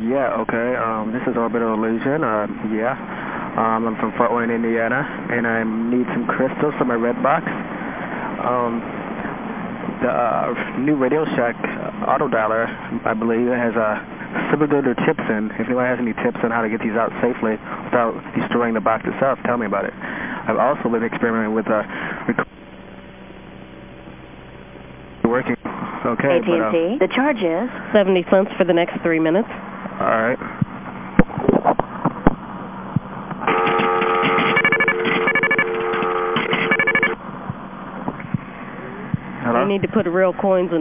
yeah, okay. Um, this is Orbital Illusion. Uh, yeah. Um, I'm from Fort Wayne, Indiana, and I need some crystals for my red box. Um, the uh, new Radio Shack auto dialer, I believe, has a super good chips in. If anyone has any tips on how to get these out safely without destroying the box itself, tell me about it. I've also been experimenting with uh, working. Okay, AT&T. uh, the charge is 70 cents for the next three minutes. All right. Hello? You need to put real coins in